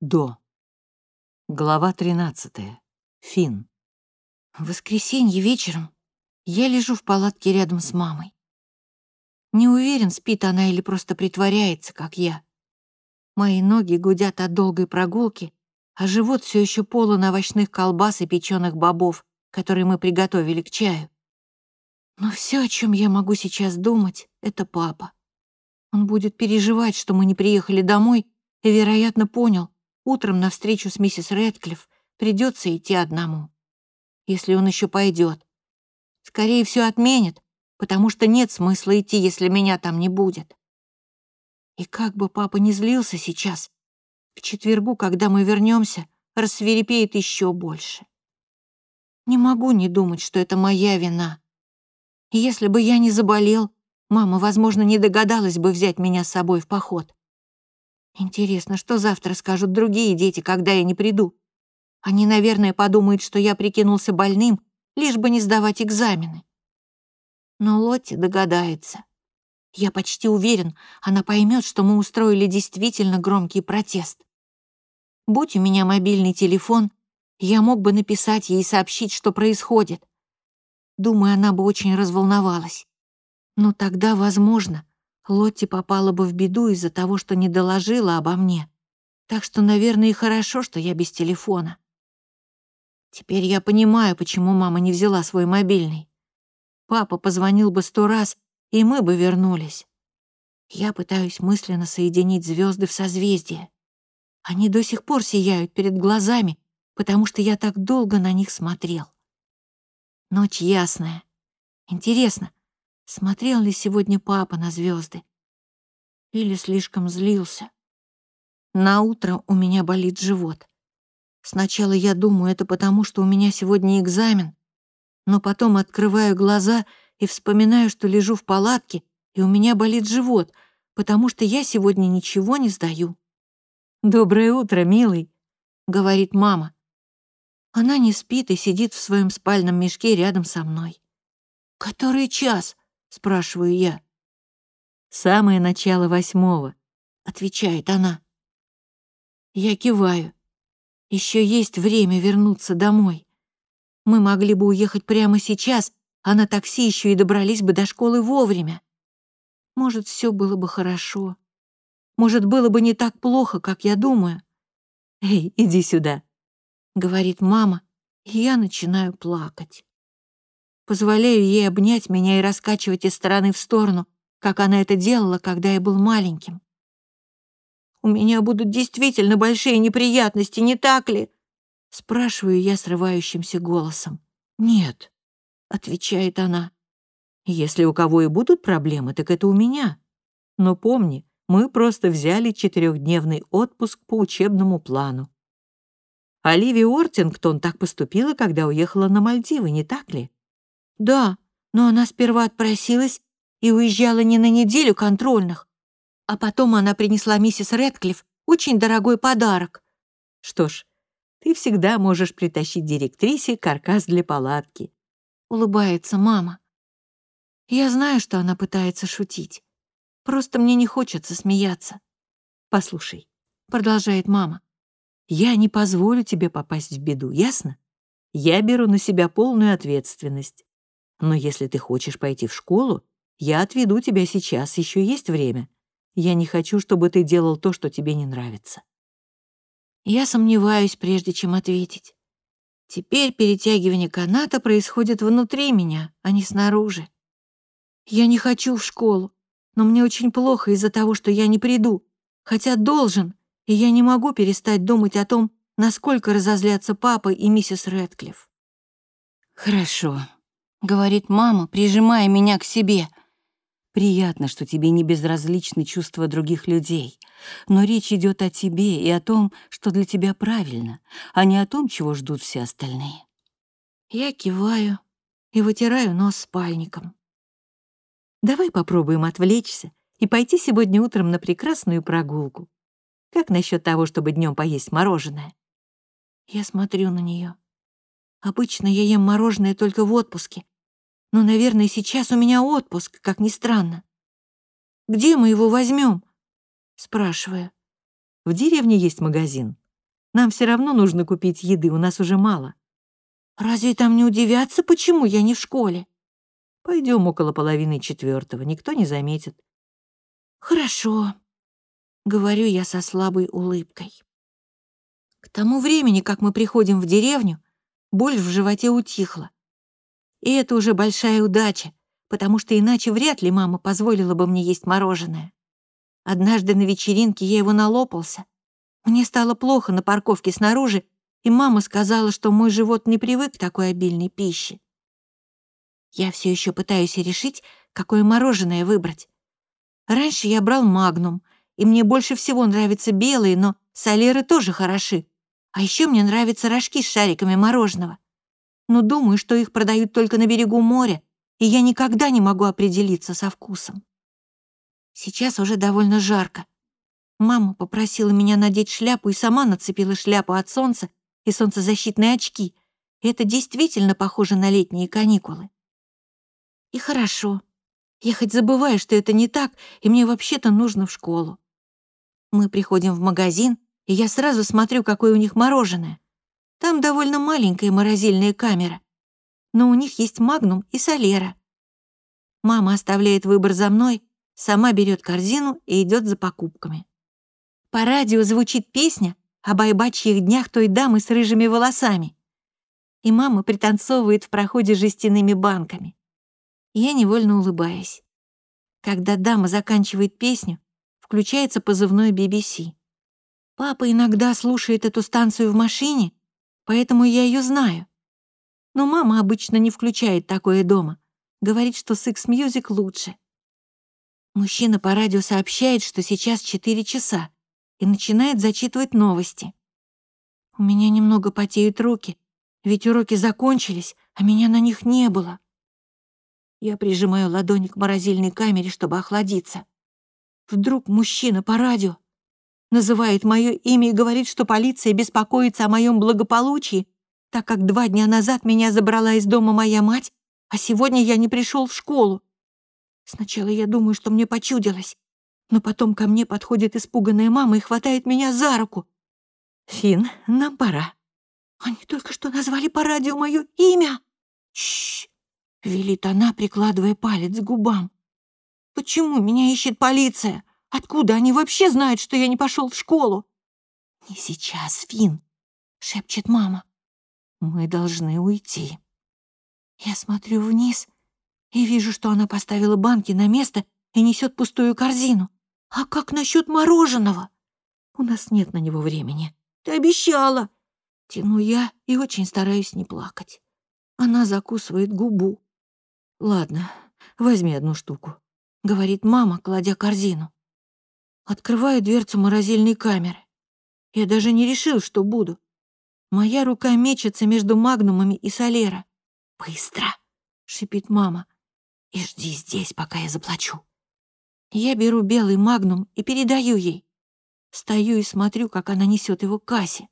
До. Глава 13. Фин. В воскресенье вечером я лежу в палатке рядом с мамой. Не уверен, спит она или просто притворяется, как я. Мои ноги гудят от долгой прогулки, а живот все еще полон овощных колбас и печеных бобов, которые мы приготовили к чаю. Но все, о чем я могу сейчас думать, это папа. Он будет переживать, что мы не приехали домой, и, вероятно, понял, Утром на встречу с миссис Рэдклифф придется идти одному. Если он еще пойдет. Скорее все отменит, потому что нет смысла идти, если меня там не будет. И как бы папа не злился сейчас, к четвергу, когда мы вернемся, рассверепеет еще больше. Не могу не думать, что это моя вина. Если бы я не заболел, мама, возможно, не догадалась бы взять меня с собой в поход. Интересно, что завтра скажут другие дети, когда я не приду? Они, наверное, подумают, что я прикинулся больным, лишь бы не сдавать экзамены. Но Лотти догадается. Я почти уверен, она поймет, что мы устроили действительно громкий протест. Будь у меня мобильный телефон, я мог бы написать ей и сообщить, что происходит. Думаю, она бы очень разволновалась. Но тогда, возможно, Лотти попала бы в беду из-за того, что не доложила обо мне. Так что, наверное, и хорошо, что я без телефона. Теперь я понимаю, почему мама не взяла свой мобильный. Папа позвонил бы сто раз, и мы бы вернулись. Я пытаюсь мысленно соединить звезды в созвездие. Они до сих пор сияют перед глазами, потому что я так долго на них смотрел. Ночь ясная. Интересно, смотрел ли сегодня папа на звезды или слишком злился. На утро у меня болит живот. Сначала я думаю, это потому, что у меня сегодня экзамен, но потом открываю глаза и вспоминаю, что лежу в палатке, и у меня болит живот, потому что я сегодня ничего не сдаю. «Доброе утро, милый», — говорит мама. Она не спит и сидит в своем спальном мешке рядом со мной. «Который час?» — спрашиваю я. «Самое начало восьмого», — отвечает она. Я киваю. Еще есть время вернуться домой. Мы могли бы уехать прямо сейчас, а на такси еще и добрались бы до школы вовремя. Может, все было бы хорошо. Может, было бы не так плохо, как я думаю. «Эй, иди сюда», — говорит мама, и я начинаю плакать. Позволяю ей обнять меня и раскачивать из стороны в сторону, как она это делала, когда я был маленьким. «У меня будут действительно большие неприятности, не так ли?» Спрашиваю я срывающимся голосом. «Нет», — отвечает она. «Если у кого и будут проблемы, так это у меня. Но помни, мы просто взяли четырехдневный отпуск по учебному плану. Оливия Ортингтон так поступила, когда уехала на Мальдивы, не так ли? «Да, но она сперва отпросилась и уезжала не на неделю контрольных, а потом она принесла миссис Рэдклифф очень дорогой подарок». «Что ж, ты всегда можешь притащить директрисе каркас для палатки», — улыбается мама. Я знаю, что она пытается шутить. Просто мне не хочется смеяться. «Послушай», — продолжает мама, «я не позволю тебе попасть в беду, ясно? Я беру на себя полную ответственность. Но если ты хочешь пойти в школу, я отведу тебя сейчас, еще есть время. Я не хочу, чтобы ты делал то, что тебе не нравится». Я сомневаюсь, прежде чем ответить. Теперь перетягивание каната происходит внутри меня, а не снаружи. Я не хочу в школу, но мне очень плохо из-за того, что я не приду, хотя должен, и я не могу перестать думать о том, насколько разозлятся папа и миссис Рэдклифф. «Хорошо», — говорит мама, прижимая меня к себе. «Приятно, что тебе не безразличны чувства других людей, но речь идет о тебе и о том, что для тебя правильно, а не о том, чего ждут все остальные». Я киваю и вытираю нос спальником. «Давай попробуем отвлечься и пойти сегодня утром на прекрасную прогулку. Как насчет того, чтобы днем поесть мороженое?» Я смотрю на нее. Обычно я ем мороженое только в отпуске. Но, наверное, сейчас у меня отпуск, как ни странно. Где мы его возьмем? Спрашиваю. В деревне есть магазин. Нам все равно нужно купить еды, у нас уже мало. Разве там не удивятся, почему я не в школе? Пойдем около половины четвертого, никто не заметит. Хорошо, говорю я со слабой улыбкой. К тому времени, как мы приходим в деревню, боль в животе утихла. И это уже большая удача, потому что иначе вряд ли мама позволила бы мне есть мороженое. Однажды на вечеринке я его налопался. Мне стало плохо на парковке снаружи, и мама сказала, что мой живот не привык к такой обильной пище. Я все еще пытаюсь решить, какое мороженое выбрать. Раньше я брал магнум, и мне больше всего нравятся белые, но солеры тоже хороши. А еще мне нравятся рожки с шариками мороженого. Но думаю, что их продают только на берегу моря, и я никогда не могу определиться со вкусом. Сейчас уже довольно жарко. Мама попросила меня надеть шляпу и сама нацепила шляпу от солнца и солнцезащитные очки. И это действительно похоже на летние каникулы. И хорошо. Я хоть забываю, что это не так, и мне вообще-то нужно в школу. Мы приходим в магазин, и я сразу смотрю, какое у них мороженое. Там довольно маленькая морозильная камера, но у них есть магнум и солера. Мама оставляет выбор за мной, сама берет корзину и идет за покупками. По радио звучит песня о байбачьих днях той дамы с рыжими волосами. И мама пританцовывает в проходе жестяными банками. Я невольно улыбаюсь. Когда дама заканчивает песню, включается позывной BBC. Папа иногда слушает эту станцию в машине, поэтому я ее знаю. Но мама обычно не включает такое дома. Говорит, что Six Music лучше. Мужчина по радио сообщает, что сейчас 4 часа, и начинает зачитывать новости. У меня немного потеют руки, ведь уроки закончились, а меня на них не было. Я прижимаю ладонь к морозильной камере, чтобы охладиться. Вдруг мужчина по радио называет мое имя и говорит, что полиция беспокоится о моем благополучии, так как два дня назад меня забрала из дома моя мать, а сегодня я не пришел в школу. Сначала я думаю, что мне почудилось, но потом ко мне подходит испуганная мама и хватает меня за руку. «Фин, нам пора». «Они только что назвали по радио мое имя!» «Чш!» — велит она, прикладывая палец к губам. «Почему меня ищет полиция? Откуда они вообще знают, что я не пошел в школу?» «Не сейчас, Фин!» — шепчет мама. «Мы должны уйти». Я смотрю вниз и вижу, что она поставила банки на место и несет пустую корзину. «А как насчет мороженого?» «У нас нет на него времени». «Ты обещала!» Тяну я и очень стараюсь не плакать. Она закусывает губу. «Ладно, возьми одну штуку», — говорит мама, кладя корзину. Открываю дверцу морозильной камеры. Я даже не решил, что буду. Моя рука мечется между магнумами и солера. «Быстро!» — шипит мама. «И жди здесь, пока я заплачу». Я беру белый магнум и передаю ей. Стою и смотрю, как она несет его к кассе.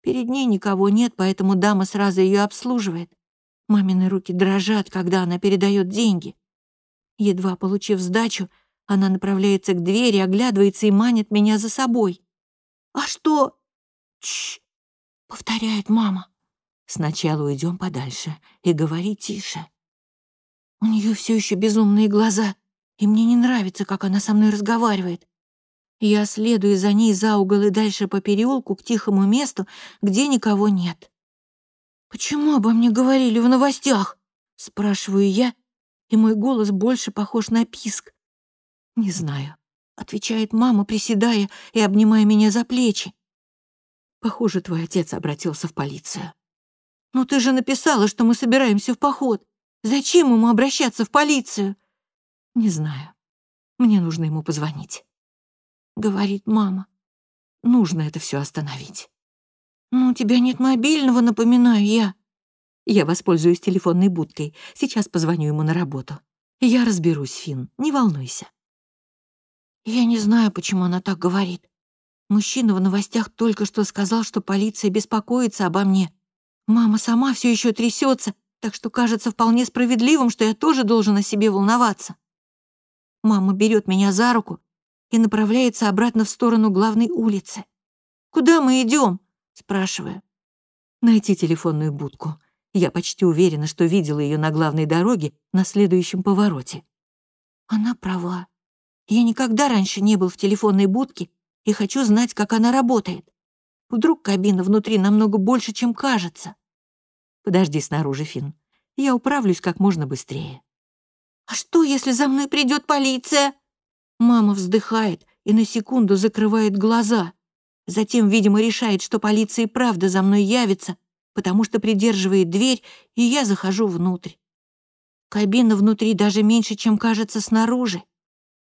Перед ней никого нет, поэтому дама сразу ее обслуживает. Мамины руки дрожат, когда она передает деньги. Едва получив сдачу, она направляется к двери, оглядывается и манит меня за собой. «А что?» «Чш!» — повторяет мама. «Сначала уйдем подальше и говори тише». У нее все еще безумные глаза, и мне не нравится, как она со мной разговаривает. Я следую за ней за угол и дальше по переулку к тихому месту, где никого нет. «Почему обо мне говорили в новостях?» — спрашиваю я, и мой голос больше похож на писк. «Не знаю», — отвечает мама, приседая и обнимая меня за плечи. «Похоже, твой отец обратился в полицию». «Но ты же написала, что мы собираемся в поход. Зачем ему обращаться в полицию?» «Не знаю. Мне нужно ему позвонить», — говорит мама. «Нужно это все остановить». «Ну, у тебя нет мобильного, напоминаю я». «Я воспользуюсь телефонной будкой. Сейчас позвоню ему на работу. Я разберусь, Фин, не волнуйся». Я не знаю, почему она так говорит. Мужчина в новостях только что сказал, что полиция беспокоится обо мне. Мама сама все еще трясется, так что кажется вполне справедливым, что я тоже должен о себе волноваться. Мама берет меня за руку и направляется обратно в сторону главной улицы. Куда мы идем? спрашиваю. Найти телефонную будку. Я почти уверена, что видела ее на главной дороге на следующем повороте. Она права. Я никогда раньше не был в телефонной будке и хочу знать, как она работает. Вдруг кабина внутри намного больше, чем кажется. Подожди снаружи, Фин. Я управлюсь как можно быстрее. А что, если за мной придет полиция? Мама вздыхает и на секунду закрывает глаза. Затем, видимо, решает, что полиция и правда за мной явится, потому что придерживает дверь, и я захожу внутрь. Кабина внутри даже меньше, чем кажется снаружи.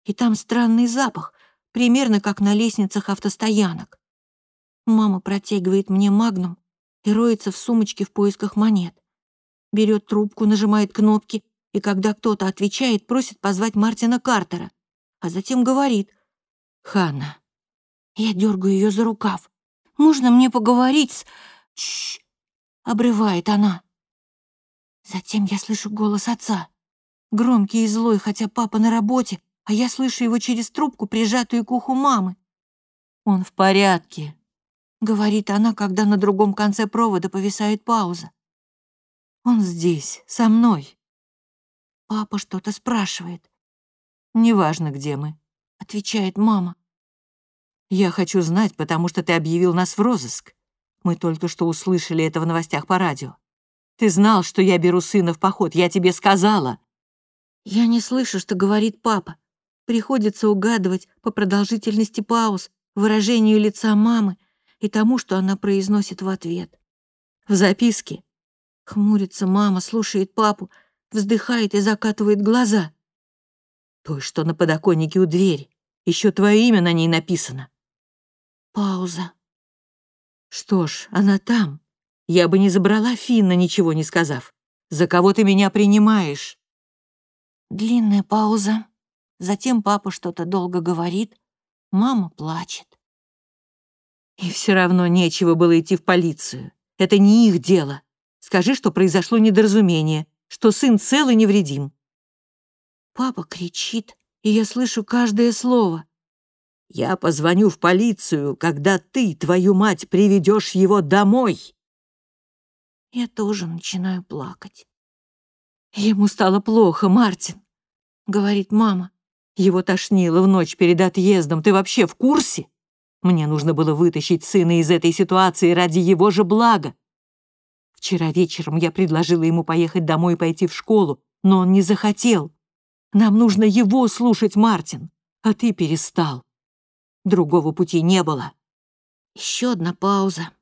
И там странный запах, примерно как на лестницах автостоянок. Мама протягивает мне магнум и роется в сумочке в поисках монет. Берет трубку, нажимает кнопки, и когда кто-то отвечает, просит позвать Мартина Картера, а затем говорит «Ханна, я дергаю ее за рукав. «Можно мне поговорить с...» «Чш!» — обрывает она. Затем я слышу голос отца. Громкий и злой, хотя папа на работе, а я слышу его через трубку, прижатую к уху мамы. «Он в порядке», — говорит она, когда на другом конце провода повисает пауза. «Он здесь, со мной». Папа что-то спрашивает. «Неважно, где мы», — отвечает мама. «Я хочу знать, потому что ты объявил нас в розыск. Мы только что услышали это в новостях по радио. Ты знал, что я беру сына в поход, я тебе сказала». Я не слышу, что говорит папа. Приходится угадывать по продолжительности пауз, выражению лица мамы и тому, что она произносит в ответ. В записке. Хмурится мама, слушает папу, вздыхает и закатывает глаза. Той, что на подоконнике у двери. Еще твое имя на ней написано. Пауза. Что ж, она там. Я бы не забрала Финна, ничего не сказав. За кого ты меня принимаешь? Длинная пауза. Затем папа что-то долго говорит. Мама плачет. И все равно нечего было идти в полицию. Это не их дело. Скажи, что произошло недоразумение, что сын цел и невредим. Папа кричит, и я слышу каждое слово. Я позвоню в полицию, когда ты, твою мать, приведешь его домой. Я тоже начинаю плакать. Ему стало плохо, Мартин, говорит мама. Его тошнило в ночь перед отъездом. Ты вообще в курсе? Мне нужно было вытащить сына из этой ситуации ради его же блага. Вчера вечером я предложила ему поехать домой и пойти в школу, но он не захотел. Нам нужно его слушать, Мартин, а ты перестал. Другого пути не было. Еще одна пауза.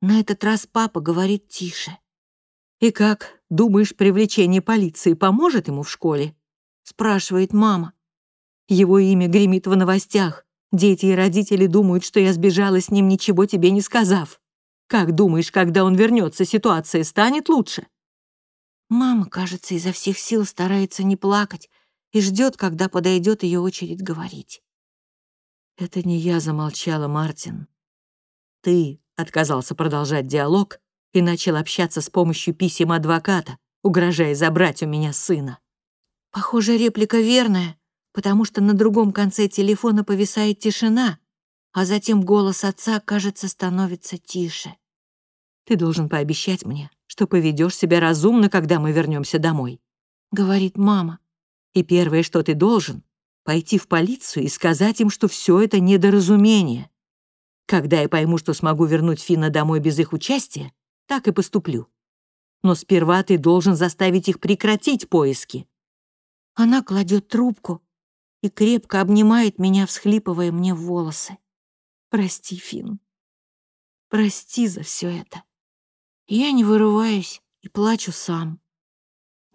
На этот раз папа говорит тише. «И как, думаешь, привлечение полиции поможет ему в школе?» спрашивает мама. Его имя гремит в новостях. Дети и родители думают, что я сбежала с ним, ничего тебе не сказав. Как думаешь, когда он вернется, ситуация станет лучше?» Мама, кажется, изо всех сил старается не плакать и ждет, когда подойдет ее очередь говорить. Это не я замолчала, Мартин. Ты отказался продолжать диалог и начал общаться с помощью писем адвоката, угрожая забрать у меня сына. Похоже, реплика верная, потому что на другом конце телефона повисает тишина, а затем голос отца, кажется, становится тише. «Ты должен пообещать мне, что поведешь себя разумно, когда мы вернемся домой», — говорит мама. «И первое, что ты должен, пойти в полицию и сказать им, что все это недоразумение. Когда я пойму, что смогу вернуть Фина домой без их участия, так и поступлю. Но сперва ты должен заставить их прекратить поиски». Она кладет трубку и крепко обнимает меня, всхлипывая мне в волосы. «Прости, Фин. Прости за все это». Я не вырываюсь и плачу сам.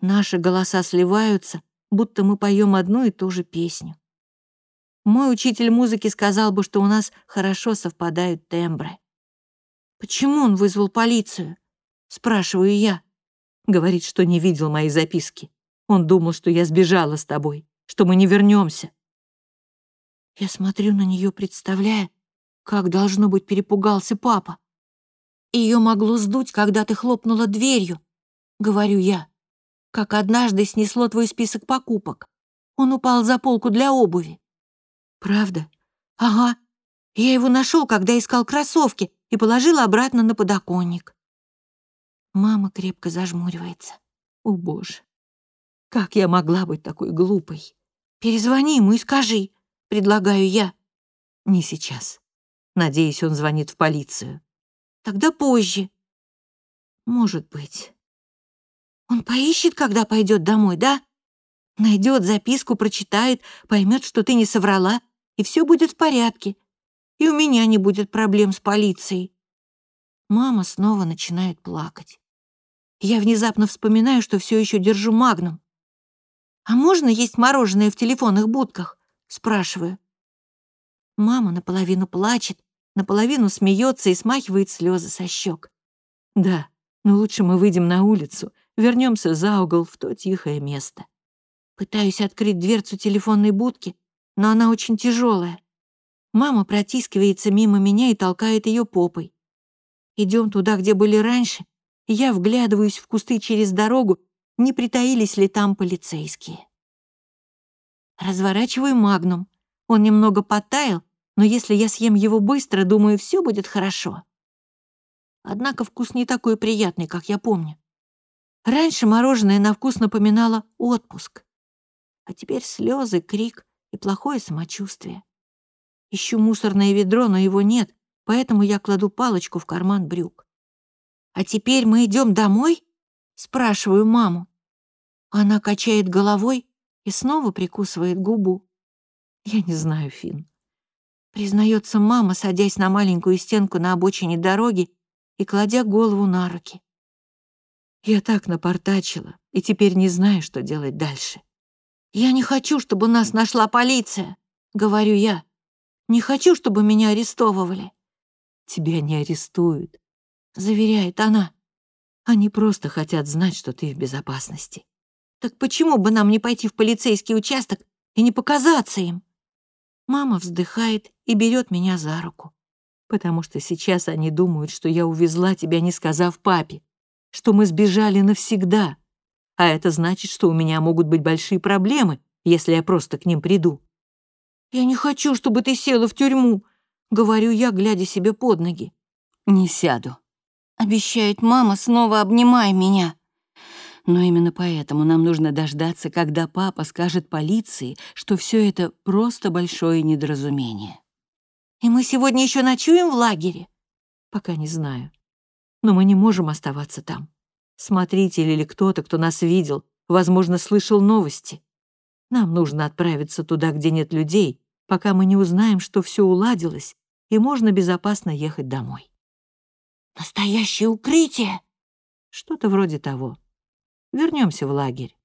Наши голоса сливаются, будто мы поем одну и ту же песню. Мой учитель музыки сказал бы, что у нас хорошо совпадают тембры. «Почему он вызвал полицию?» — спрашиваю я. Говорит, что не видел мои записки. Он думал, что я сбежала с тобой, что мы не вернемся. Я смотрю на нее, представляя, как, должно быть, перепугался папа. Ее могло сдуть, когда ты хлопнула дверью, говорю я как однажды снесло твой список покупок. Он упал за полку для обуви. Правда? Ага. Я его нашел, когда искал кроссовки, и положил обратно на подоконник. Мама крепко зажмуривается. О, боже, как я могла быть такой глупой? Перезвони ему и скажи, предлагаю я. Не сейчас. Надеюсь, он звонит в полицию. Тогда позже. Может быть. Он поищет, когда пойдет домой, да? Найдет записку, прочитает, поймет, что ты не соврала, и все будет в порядке. И у меня не будет проблем с полицией. Мама снова начинает плакать. Я внезапно вспоминаю, что все еще держу магнум. «А можно есть мороженое в телефонных будках?» — спрашиваю. Мама наполовину плачет, наполовину смеется и смахивает слезы со щек. «Да, но лучше мы выйдем на улицу, вернемся за угол в то тихое место». Пытаюсь открыть дверцу телефонной будки, но она очень тяжелая. Мама протискивается мимо меня и толкает ее попой. Идем туда, где были раньше, и я вглядываюсь в кусты через дорогу, не притаились ли там полицейские. Разворачиваю магнум. Он немного подтаял, но если я съем его быстро, думаю, все будет хорошо. Однако вкус не такой приятный, как я помню. Раньше мороженое на вкус напоминало отпуск а теперь слезы, крик и плохое самочувствие. Ищу мусорное ведро, но его нет, поэтому я кладу палочку в карман брюк. «А теперь мы идем домой?» — спрашиваю маму. Она качает головой и снова прикусывает губу. «Я не знаю, Фин. Признается мама, садясь на маленькую стенку на обочине дороги и кладя голову на руки. «Я так напортачила, и теперь не знаю, что делать дальше. «Я не хочу, чтобы нас нашла полиция», — говорю я. «Не хочу, чтобы меня арестовывали». «Тебя не арестуют», — заверяет она. «Они просто хотят знать, что ты в безопасности». «Так почему бы нам не пойти в полицейский участок и не показаться им?» Мама вздыхает и берет меня за руку. «Потому что сейчас они думают, что я увезла тебя, не сказав папе, что мы сбежали навсегда, а это значит, что у меня могут быть большие проблемы, если я просто к ним приду. «Я не хочу, чтобы ты села в тюрьму», — говорю я, глядя себе под ноги. «Не сяду», — обещает мама, снова обнимая меня. Но именно поэтому нам нужно дождаться, когда папа скажет полиции, что все это просто большое недоразумение. «И мы сегодня еще ночуем в лагере?» «Пока не знаю. Но мы не можем оставаться там. Смотритель или кто-то, кто нас видел, возможно, слышал новости. Нам нужно отправиться туда, где нет людей, пока мы не узнаем, что все уладилось, и можно безопасно ехать домой. Настоящее укрытие? Что-то вроде того. Вернемся в лагерь.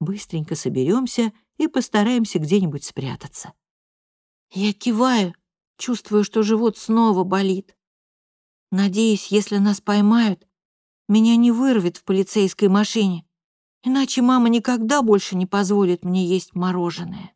Быстренько соберемся и постараемся где-нибудь спрятаться. Я киваю, чувствую, что живот снова болит. Надеюсь, если нас поймают, меня не вырвет в полицейской машине, иначе мама никогда больше не позволит мне есть мороженое.